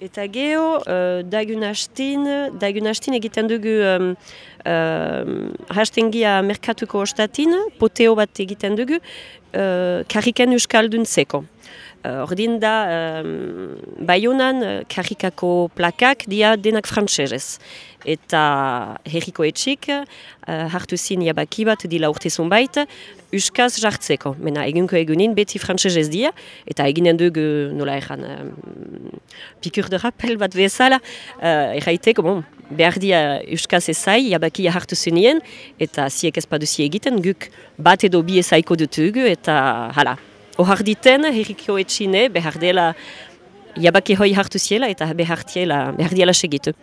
Eta geho, uh, dagun hastin, dagun hastin egiten dugu um, uh, hastengia merkatuko ostatin, poteo bat egiten dugu, uh, karriken euskaldun zeko. Uh, ordin da, um, baionan uh, karrikako plakak dia denak frantsesez eta herriko etxik uh, hartu zin jabaki bat dila urte zonbait, uskaz jartzeko. Mena egunko egunin beti frantzesez dia, eta eginen dugu nola egan um, pikur de rappel bat bezala, uh, erraiteko, bon, behar dia uskaz ezai, jabaki hartu zenien, eta ziek ez paduzi egiten, guk bat edo bi ezaiko dutugu, eta hala. Ohar diten, herriko etxine, behar dela jabaki hoi hartu ziela, eta behar diela segitu.